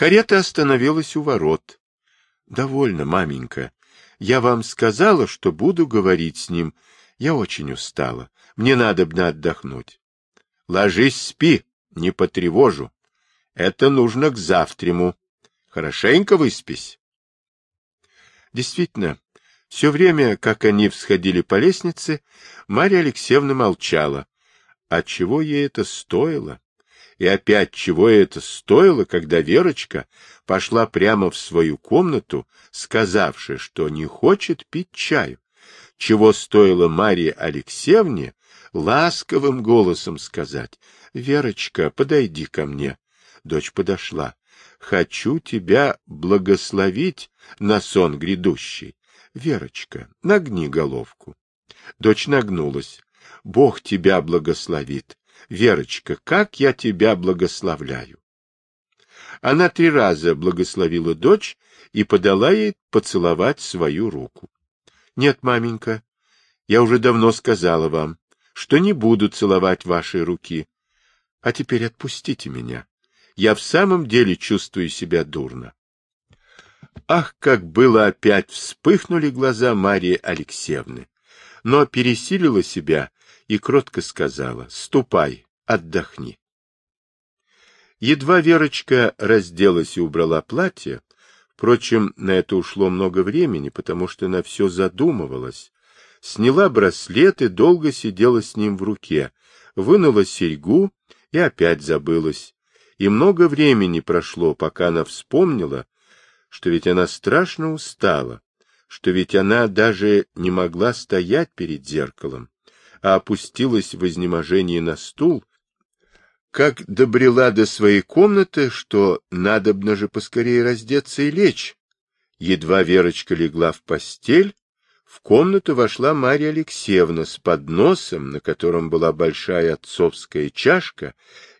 Карета остановилась у ворот. — Довольно, маменька. Я вам сказала, что буду говорить с ним. Я очень устала. Мне надо бы отдохнуть. — Ложись, спи, не потревожу. Это нужно к завтраму. Хорошенько выспись. Действительно, все время, как они всходили по лестнице, Марья Алексеевна молчала. А чего ей это стоило? И опять чего это стоило, когда Верочка пошла прямо в свою комнату, сказавши, что не хочет пить чаю? Чего стоило Марье Алексеевне ласковым голосом сказать, «Верочка, подойди ко мне». Дочь подошла. «Хочу тебя благословить на сон грядущий. Верочка, нагни головку. Дочь нагнулась. Бог тебя благословит. Верочка, как я тебя благословляю. Она три раза благословила дочь и подала ей поцеловать свою руку. Нет, маменька, я уже давно сказала вам, что не буду целовать ваши руки. А теперь отпустите меня. Я в самом деле чувствую себя дурно. Ах, как было опять вспыхнули глаза Марии Алексеевны! Но пересилила себя и кротко сказала, ступай, отдохни. Едва Верочка разделась и убрала платье, впрочем, на это ушло много времени, потому что она все задумывалась, сняла браслет и долго сидела с ним в руке, вынула серьгу и опять забылась. И много времени прошло, пока она вспомнила, что ведь она страшно устала, что ведь она даже не могла стоять перед зеркалом, а опустилась в изнеможении на стул, как добрела до своей комнаты, что надобно же поскорее раздеться и лечь. Едва Верочка легла в постель, в комнату вошла Марья Алексеевна с подносом, на котором была большая отцовская чашка,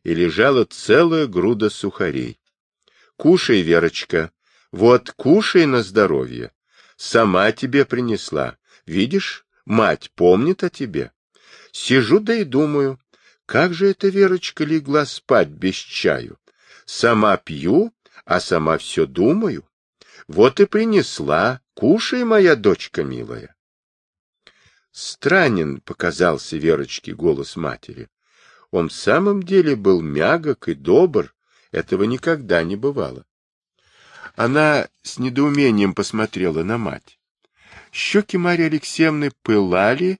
и лежала целая груда сухарей. — Кушай, Верочка, вот, кушай на здоровье. Сама тебе принесла. Видишь, мать помнит о тебе. Сижу да и думаю, как же эта Верочка легла спать без чаю? Сама пью, а сама все думаю. Вот и принесла. Кушай, моя дочка милая. Странен показался Верочке голос матери. Он в самом деле был мягок и добр. Этого никогда не бывало. Она с недоумением посмотрела на мать. Щеки Марьи Алексеевны пылали,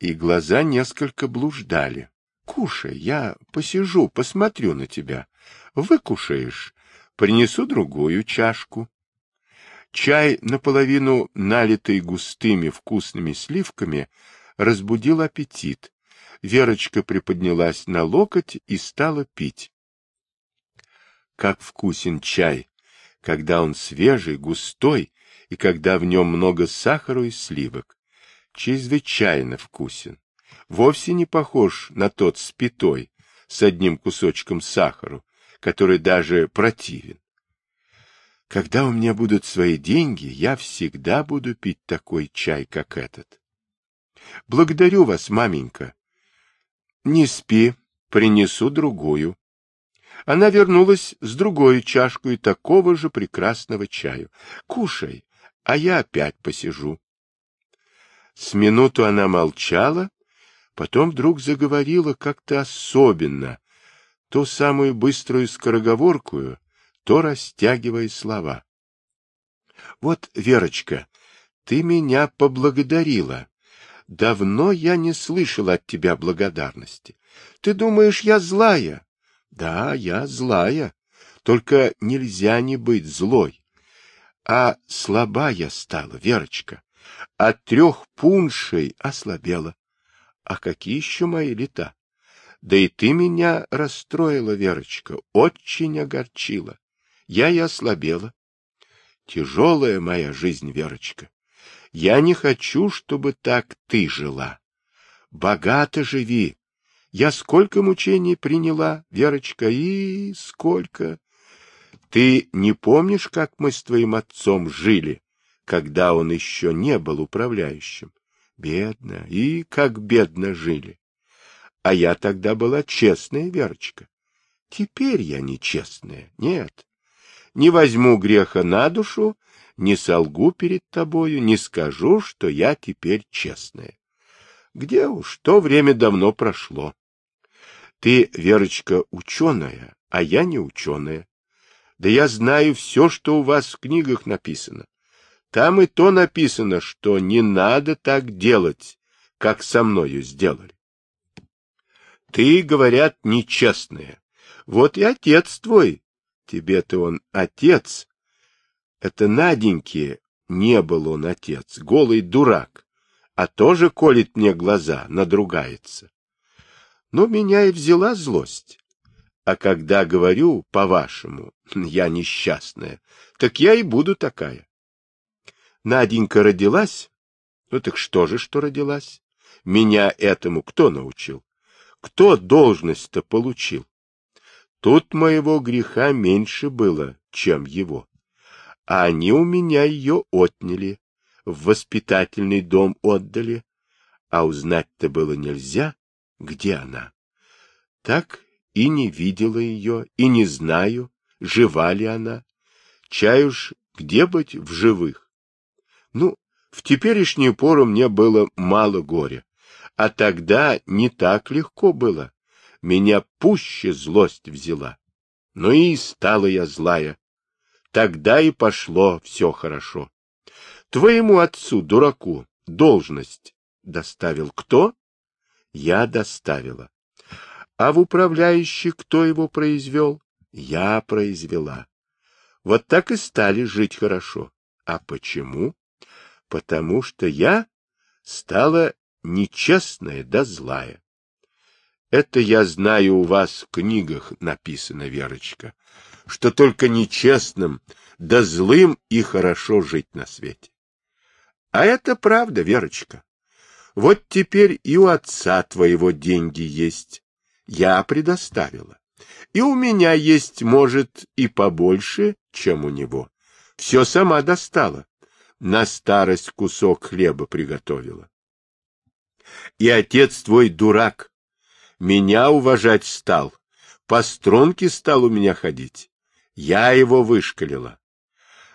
и глаза несколько блуждали. — Кушай, я посижу, посмотрю на тебя. Выкушаешь, принесу другую чашку. Чай, наполовину налитый густыми вкусными сливками, разбудил аппетит. Верочка приподнялась на локоть и стала пить. Как вкусен чай! когда он свежий, густой и когда в нем много сахара и сливок. Чрезвычайно вкусен. Вовсе не похож на тот спитой с одним кусочком сахару, который даже противен. Когда у меня будут свои деньги, я всегда буду пить такой чай, как этот. Благодарю вас, маменька. Не спи, принесу другую она вернулась с другой чашкой такого же прекрасного чаю. «Кушай, а я опять посижу». С минуту она молчала, потом вдруг заговорила как-то особенно, то самую быструю скороговоркую, то растягивая слова. «Вот, Верочка, ты меня поблагодарила. Давно я не слышала от тебя благодарности. Ты думаешь, я злая?» Да, я злая, только нельзя не быть злой. А слабая стала, Верочка. От трех пуншей ослабела. А какие еще мои лета? Да и ты меня расстроила, Верочка, очень огорчила. Я и ослабела. Тяжелая моя жизнь, Верочка. Я не хочу, чтобы так ты жила. Богато живи, я сколько мучений приняла, Верочка, и сколько. Ты не помнишь, как мы с твоим отцом жили, когда он еще не был управляющим? Бедно, и как бедно жили. А я тогда была честная, Верочка. Теперь я нечестная, нет. не возьму греха на душу, не солгу перед тобою, не скажу, что я теперь честная. Где уж, то время давно прошло. Ты, Верочка, ученая, а я не ученая. Да я знаю все, что у вас в книгах написано. Там и то написано, что не надо так делать, как со мною сделали. Ты, говорят, нечестная. Вот и отец твой. Тебе-то он отец. Это Наденьке не был он отец, голый дурак, а тоже колет мне глаза, надругается. Но меня и взяла злость. А когда говорю, по-вашему, я несчастная, так я и буду такая. Наденька родилась? Ну так что же, что родилась? Меня этому кто научил? Кто должность-то получил? Тут моего греха меньше было, чем его. А они у меня ее отняли, в воспитательный дом отдали, а узнать-то было нельзя, где она. Так и не видела ее, и не знаю, жива ли она. Чай где быть в живых. Ну, в теперешнюю пору мне было мало горя, а тогда не так легко было. Меня пуще злость взяла. Ну и стала я злая. Тогда и пошло все хорошо. Твоему отцу, дураку, должность доставил кто? Я доставила. А в управляющий кто его произвел? Я произвела. Вот так и стали жить хорошо. А почему? Потому что я стала нечестная да злая. Это я знаю у вас в книгах написано, Верочка, что только нечестным да злым и хорошо жить на свете. А это правда, Верочка. Вот теперь и у отца твоего деньги есть. Я предоставила. И у меня есть, может, и побольше, чем у него. Все сама достала. На старость кусок хлеба приготовила. И отец твой дурак. Меня уважать стал. По струнке стал у меня ходить. Я его вышкалила.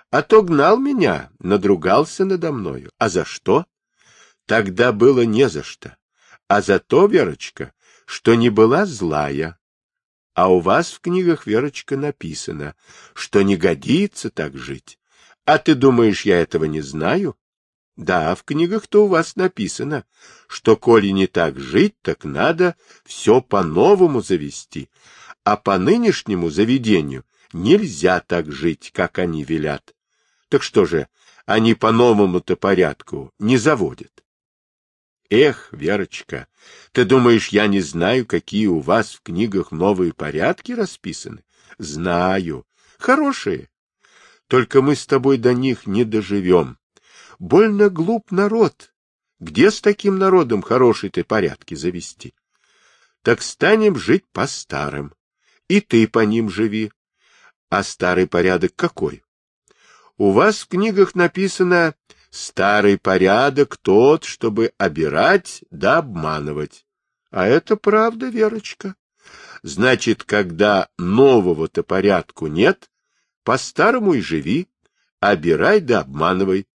А то гнал меня, надругался надо мною. А за что? Тогда было не за что. А за то, Верочка, что не была злая. А у вас в книгах, Верочка, написано, что не годится так жить. А ты думаешь, я этого не знаю? Да, в книгах-то у вас написано, что коли не так жить, так надо все по-новому завести, а по нынешнему заведению нельзя так жить, как они велят. Так что же, они по новому-то порядку не заводят? Эх, Верочка, ты думаешь, я не знаю, какие у вас в книгах новые порядки расписаны? Знаю. Хорошие. Только мы с тобой до них не доживем. Больно глуп народ. Где с таким народом хорошие-то порядки завести? Так станем жить по старым. И ты по ним живи. А старый порядок какой? У вас в книгах написано «старый порядок тот, чтобы обирать да обманывать». А это правда, Верочка. Значит, когда нового-то порядку нет, по-старому и живи, обирай да обманывай.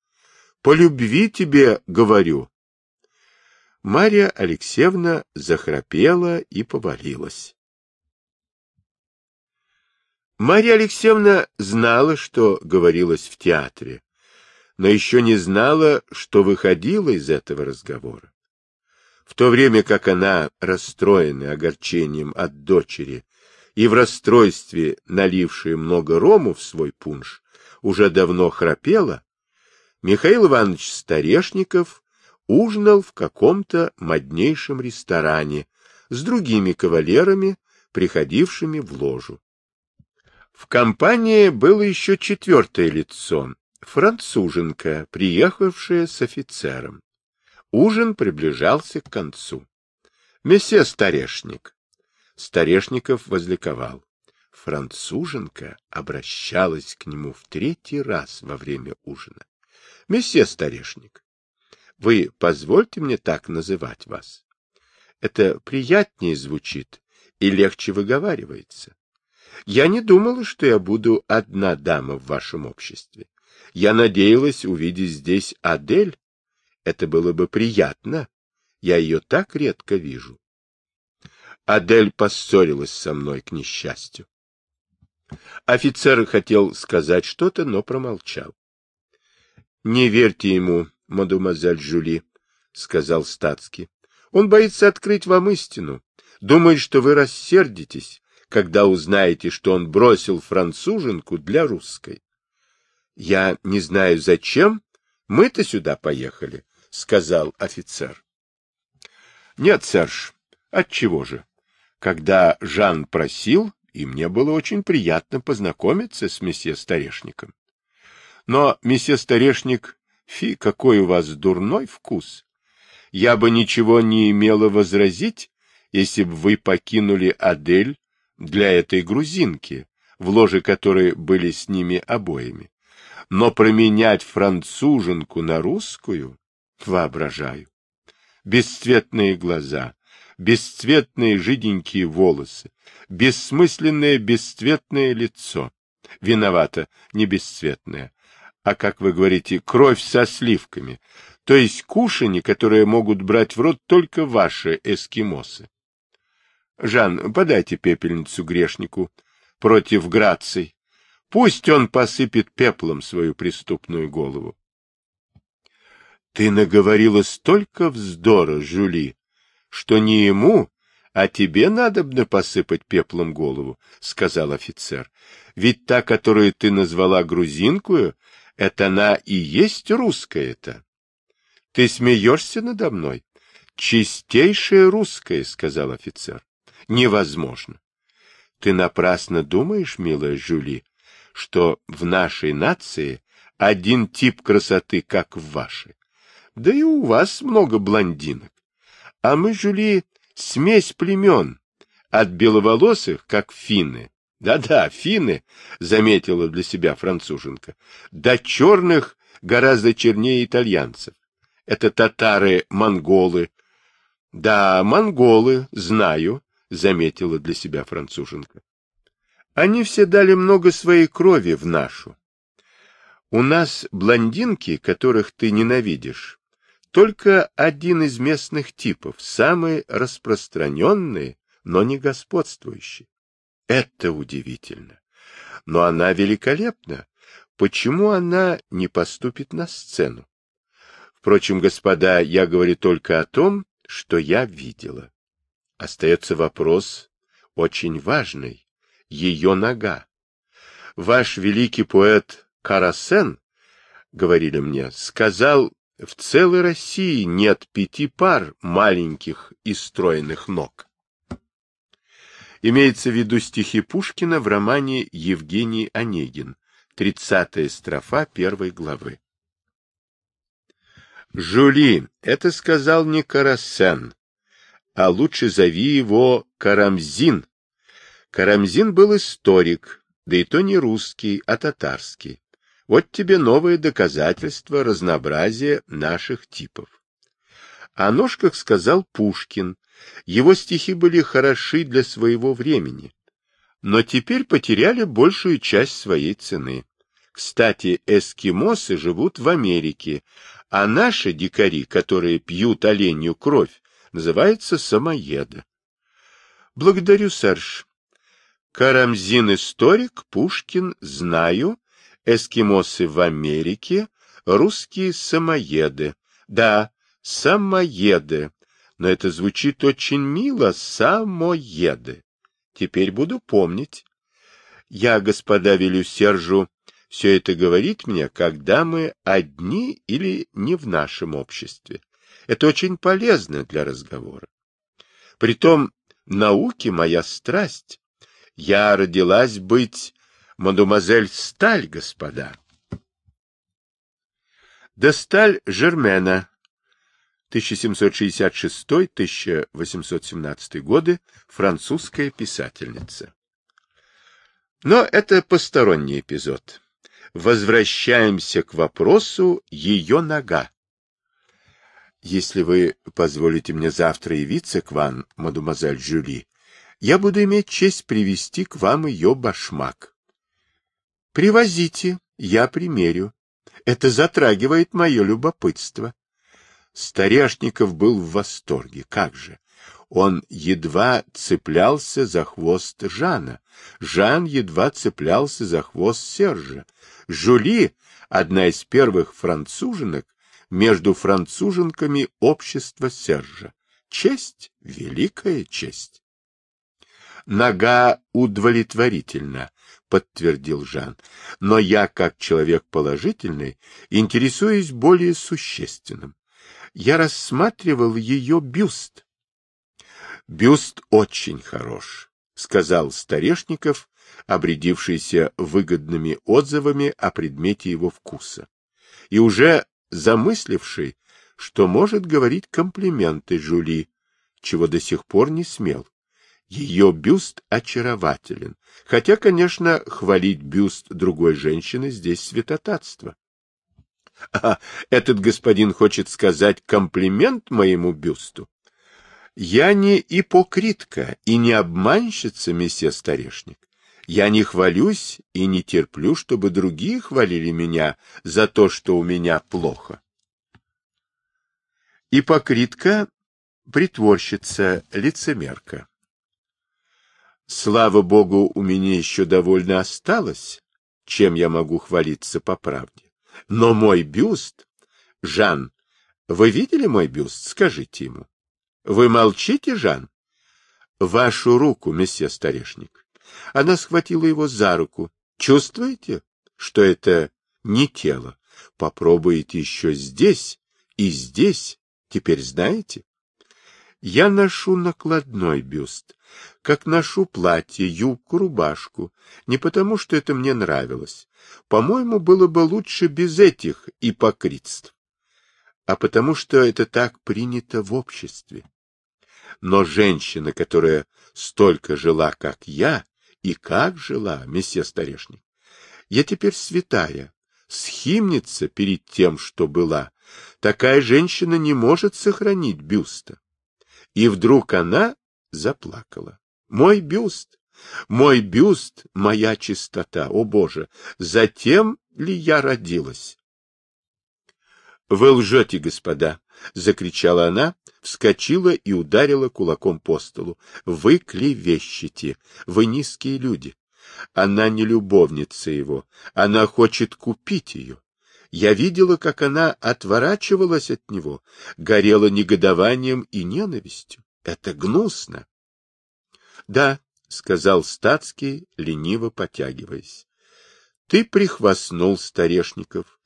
По любви тебе говорю. Марья Алексеевна захрапела и повалилась. Марья Алексеевна знала, что говорилось в театре, но еще не знала, что выходило из этого разговора. В то время как она, расстроенная огорчением от дочери и в расстройстве налившая много рому в свой пунш, уже давно храпела, Михаил Иванович Старешников ужинал в каком-то моднейшем ресторане с другими кавалерами, приходившими в ложу. В компании было еще четвертое лицо, француженка, приехавшая с офицером. Ужин приближался к концу. Месье Старешник. Старешников возликовал. Француженка обращалась к нему в третий раз во время ужина. Месье Старешник, вы позвольте мне так называть вас. Это приятнее звучит и легче выговаривается. Я не думала, что я буду одна дама в вашем обществе. Я надеялась увидеть здесь Адель. Это было бы приятно. Я ее так редко вижу. Адель поссорилась со мной, к несчастью. Офицер хотел сказать что-то, но промолчал. — Не верьте ему, мадемуазель Жюли, — сказал статский. — Он боится открыть вам истину. Думает, что вы рассердитесь, когда узнаете, что он бросил француженку для русской. — Я не знаю, зачем. Мы-то сюда поехали, — сказал офицер. — Нет, Серж, отчего же? Когда Жан просил, и мне было очень приятно познакомиться с месье Старешником. Но, месье Старешник, фи, какой у вас дурной вкус! Я бы ничего не имела возразить, если бы вы покинули Адель для этой грузинки, в ложе которой были с ними обоими. Но променять француженку на русскую воображаю. Бесцветные глаза, бесцветные жиденькие волосы, бессмысленное бесцветное лицо. Виновато, не бесцветное, а, как вы говорите, кровь со сливками, то есть кушанье, которое могут брать в рот только ваши эскимосы. Жан, подайте пепельницу грешнику против Граций. Пусть он посыпет пеплом свою преступную голову. Ты наговорила столько вздора, Жюли, что не ему, а тебе надо бы посыпать пеплом голову, — сказал офицер. Ведь та, которую ты назвала грузинкую, это она и есть русская-то. Ты смеешься надо мной? Чистейшая русская, — сказал офицер. Невозможно. Ты напрасно думаешь, милая Жюли, что в нашей нации один тип красоты, как в вашей. Да и у вас много блондинок. А мы, Жюли, смесь племен, от беловолосых, как финны. Да-да, финны, заметила для себя француженка, до черных гораздо чернее итальянцев. Это татары-монголы. Да, монголы, знаю, заметила для себя француженка. Они все дали много своей крови в нашу. У нас блондинки, которых ты ненавидишь, только один из местных типов, самый распространенный, но не господствующий. Это удивительно. Но она великолепна. Почему она не поступит на сцену? Впрочем, господа, я говорю только о том, что я видела. Остается вопрос очень важный. Ее нога. Ваш великий поэт Карасен, говорили мне, сказал в целой России нет пяти пар маленьких и стройных ног. Имеется в виду стихи Пушкина в романе Евгений Онегин, 30-я строфа первой главы. Жули, это сказал не Карасен, а лучше зови его Карамзин. Карамзин был историк, да и то не русский, а татарский. Вот тебе новое доказательство разнообразия наших типов. О ножках сказал Пушкин. Его стихи были хороши для своего времени, но теперь потеряли большую часть своей цены. Кстати, эскимосы живут в Америке, а наши дикари, которые пьют оленью кровь, называются самоеды. Благодарю, Серж. Карамзин историк, Пушкин знаю, эскимосы в Америке, русские самоеды. Да, самоеды. Но это звучит очень мило, самоеды. Теперь буду помнить. Я, господа, велю Сержу все это говорить мне, когда мы одни или не в нашем обществе. Это очень полезно для разговора. Притом, науки моя страсть. Я родилась быть мадемуазель Сталь, господа. Де Сталь Жермена, 1766-1817 годы, французская писательница. Но это посторонний эпизод. Возвращаемся к вопросу ее нога. Если вы позволите мне завтра явиться к вам, мадемуазель Жюли, Я буду иметь честь привести к вам ее башмак. Привозите, я примерю. Это затрагивает мое любопытство. Старяшников был в восторге. Как же! Он едва цеплялся за хвост Жана. Жан едва цеплялся за хвост Сержа. Жули, одна из первых француженок, между француженками общества Сержа. Честь, великая честь. Нога удовлетворительна, подтвердил Жан, но я, как человек положительный, интересуюсь более существенным. Я рассматривал ее бюст. Бюст очень хорош, сказал Старешников, обрядившийся выгодными отзывами о предмете его вкуса, и уже замысливший, что может говорить комплименты Жули, чего до сих пор не смел. Ее бюст очарователен, хотя, конечно, хвалить бюст другой женщины здесь святотатство. А этот господин хочет сказать комплимент моему бюсту? Я не ипокритка и не обманщица, месье Старешник. Я не хвалюсь и не терплю, чтобы другие хвалили меня за то, что у меня плохо. Ипокритка — притворщица, лицемерка. Слава богу, у меня еще довольно осталось, чем я могу хвалиться по правде. Но мой бюст... Жан, вы видели мой бюст? Скажите ему. Вы молчите, Жан? Вашу руку, месье Старешник. Она схватила его за руку. Чувствуете, что это не тело? Попробуйте еще здесь и здесь. Теперь знаете? Я ношу накладной бюст, как ношу платье, юбку, рубашку, не потому, что это мне нравилось. По-моему, было бы лучше без этих ипокритств, а потому, что это так принято в обществе. Но женщина, которая столько жила, как я, и как жила, месье Старешник. Я теперь святая, схимница перед тем, что была. Такая женщина не может сохранить бюста. И вдруг она заплакала. Мой бюст, мой бюст, моя чистота, о Боже, затем ли я родилась? — Вы лжете, господа! — закричала она, вскочила и ударила кулаком по столу. — Вы клевещете! Вы низкие люди! Она не любовница его, она хочет купить ее. Я видела, как она отворачивалась от него, горела негодованием и ненавистью. Это гнусно. — Да, — сказал Стацкий, лениво потягиваясь. — Ты прихвастнул, Старешников.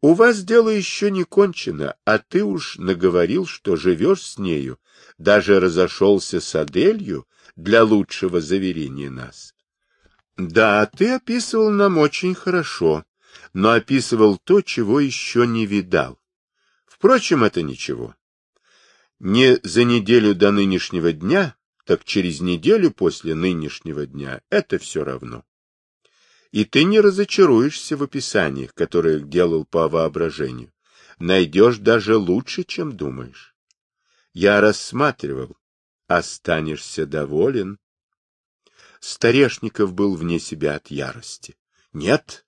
У вас дело еще не кончено, а ты уж наговорил, что живешь с нею, даже разошелся с Аделью для лучшего заверения нас. Да, ты описывал нам очень хорошо, но описывал то, чего еще не видал. Впрочем, это ничего. Не за неделю до нынешнего дня, так через неделю после нынешнего дня, это все равно и ты не разочаруешься в описаниях, которые делал по воображению. Найдешь даже лучше, чем думаешь. Я рассматривал. Останешься доволен. Старешников был вне себя от ярости. Нет,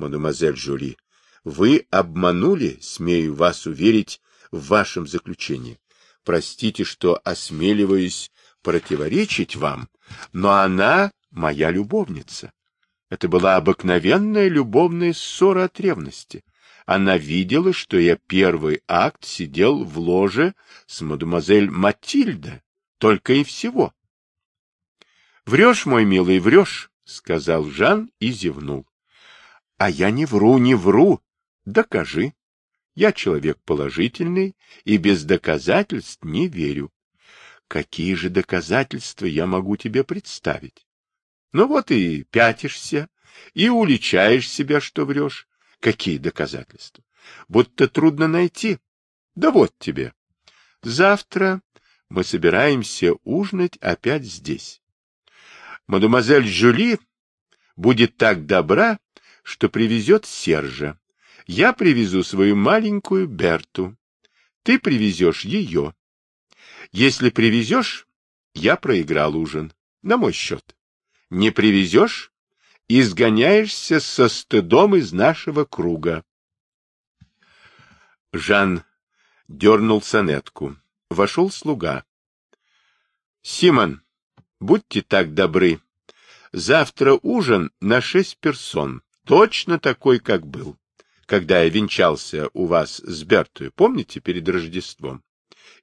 мадемуазель Жюли, вы обманули, смею вас уверить, в вашем заключении. Простите, что осмеливаюсь противоречить вам, но она моя любовница. Это была обыкновенная любовная ссора от ревности. Она видела, что я первый акт сидел в ложе с мадемуазель Матильда, только и всего. — Врешь, мой милый, врешь, — сказал Жан и зевнул. — А я не вру, не вру. Докажи. Я человек положительный и без доказательств не верю. Какие же доказательства я могу тебе представить? Ну вот и пятишься, и уличаешь себя, что врешь. Какие доказательства? Будто трудно найти. Да вот тебе. Завтра мы собираемся ужинать опять здесь. Мадемуазель Жюли будет так добра, что привезет Сержа. Я привезу свою маленькую Берту. Ты привезешь ее. Если привезешь, я проиграл ужин. на мой счет. Не привезешь, изгоняешься со стыдом из нашего круга. Жан дернул сонетку. Вошел слуга. — Симон, будьте так добры. Завтра ужин на шесть персон, точно такой, как был, когда я венчался у вас с Бертою, помните, перед Рождеством?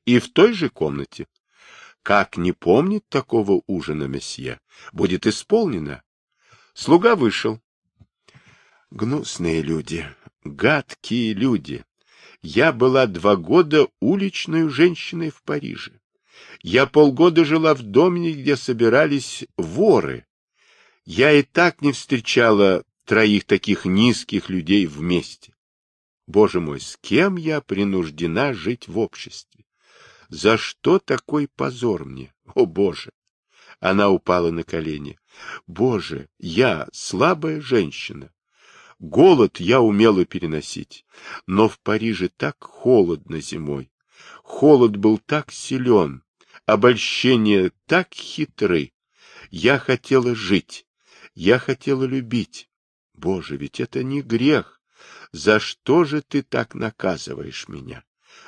И в той же комнате. Как не помнить такого ужина, месье? Будет исполнено. Слуга вышел. Гнусные люди, гадкие люди. Я была два года уличной женщиной в Париже. Я полгода жила в доме, где собирались воры. Я и так не встречала троих таких низких людей вместе. Боже мой, с кем я принуждена жить в обществе? За что такой позор мне? О, Боже! Она упала на колени. Боже, я слабая женщина. Голод я умела переносить, но в Париже так холодно зимой. Холод был так силен, обольщения так хитры. Я хотела жить, я хотела любить. Боже, ведь это не грех. За что же ты так наказываешь меня?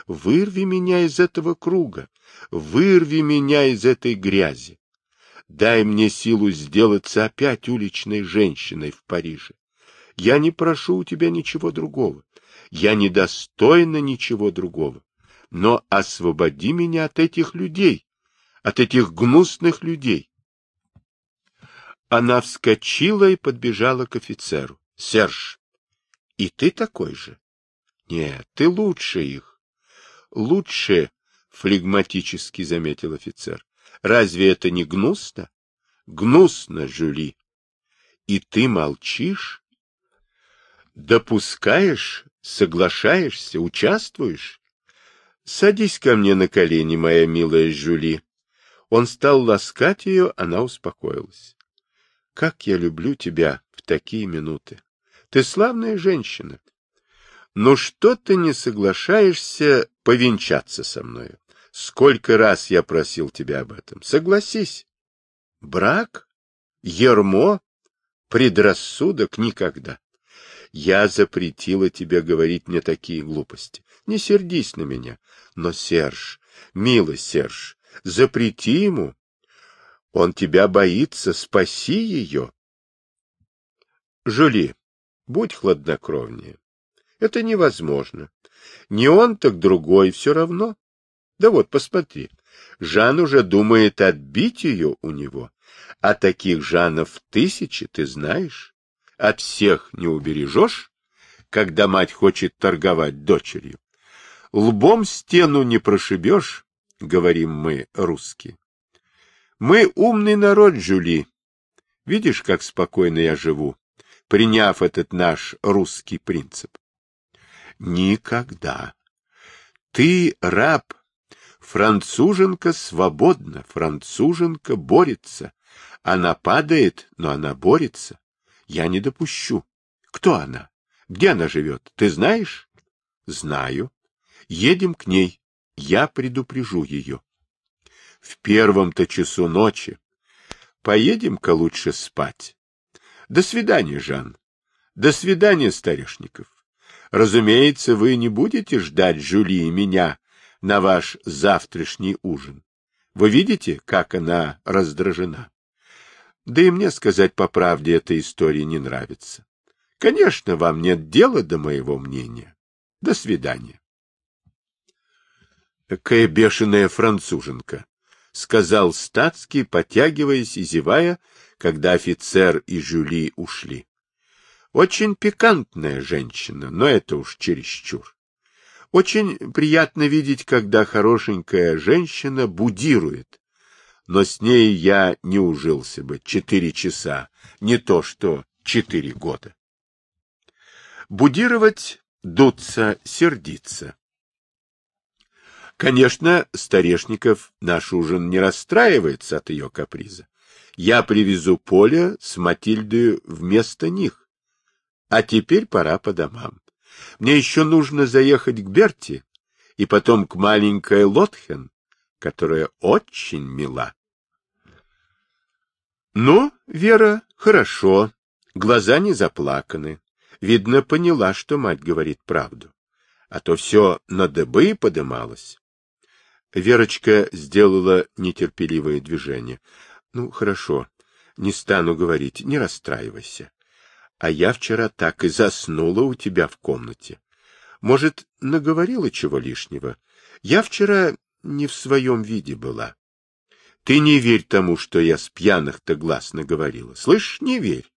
Вырви меня из этого круга, вырви меня из этой грязи. Дай мне силу сделаться опять уличной женщиной в Париже. Я не прошу у тебя ничего другого. Я недостойна ничего другого. Но освободи меня от этих людей, от этих гнусных людей. Она вскочила и подбежала к офицеру. — Серж, и ты такой же? — Нет, ты лучше их. — Лучше, — флегматически заметил офицер. — Разве это не гнусно? — Гнусно, Жюли. — И ты молчишь? Допускаешь, соглашаешься, участвуешь? Садись ко мне на колени, моя милая Жюли. Он стал ласкать ее, она успокоилась. Как я люблю тебя в такие минуты. Ты славная женщина. Но что ты не соглашаешься повенчаться со мною? Сколько раз я просил тебя об этом. Согласись. Брак? Ермо? Предрассудок никогда. Я запретила тебе говорить мне такие глупости. Не сердись на меня. Но, Серж, милый Серж, запрети ему. Он тебя боится, спаси ее. Жули, будь хладнокровнее. Это невозможно. Не он, так другой, все равно. Да вот, посмотри, Жан уже думает отбить ее у него, а таких Жанов тысячи, ты знаешь от всех не убережешь, когда мать хочет торговать дочерью. Лбом стену не прошибешь, говорим мы, русские. Мы умный народ, Жюли. Видишь, как спокойно я живу, приняв этот наш русский принцип. Никогда. Ты раб. Француженка свободна, француженка борется. Она падает, но она борется. Я не допущу. Кто она? Где она живет? Ты знаешь? Знаю. Едем к ней. Я предупрежу ее. В первом-то часу ночи. Поедем-ка лучше спать. До свидания, Жан. До свидания, Старешников. Разумеется, вы не будете ждать Жюли и меня на ваш завтрашний ужин. Вы видите, как она раздражена? Да и мне сказать по правде эта история не нравится. Конечно, вам нет дела до моего мнения. До свидания. Какая бешеная француженка, — сказал Стацкий, потягиваясь и зевая, когда офицер и Жюли ушли. Очень пикантная женщина, но это уж чересчур. Очень приятно видеть, когда хорошенькая женщина будирует, но с ней я не ужился бы четыре часа, не то что четыре года. Будировать, дуться, сердиться. Конечно, Старешников наш ужин не расстраивается от ее каприза. Я привезу Поля с Матильдой вместо них. А теперь пора по домам. Мне еще нужно заехать к Берти и потом к маленькой Лотхен, которая очень мила. Ну, Вера, хорошо. Глаза не заплаканы. Видно, поняла, что мать говорит правду. А то все на дыбы подымалось. Верочка сделала нетерпеливое движение. Ну, хорошо, не стану говорить, не расстраивайся. А я вчера так и заснула у тебя в комнате. Может, наговорила чего лишнего? Я вчера не в своем виде была. Ты не верь тому, что я с пьяных-то глаз наговорила. Слышь, не верь.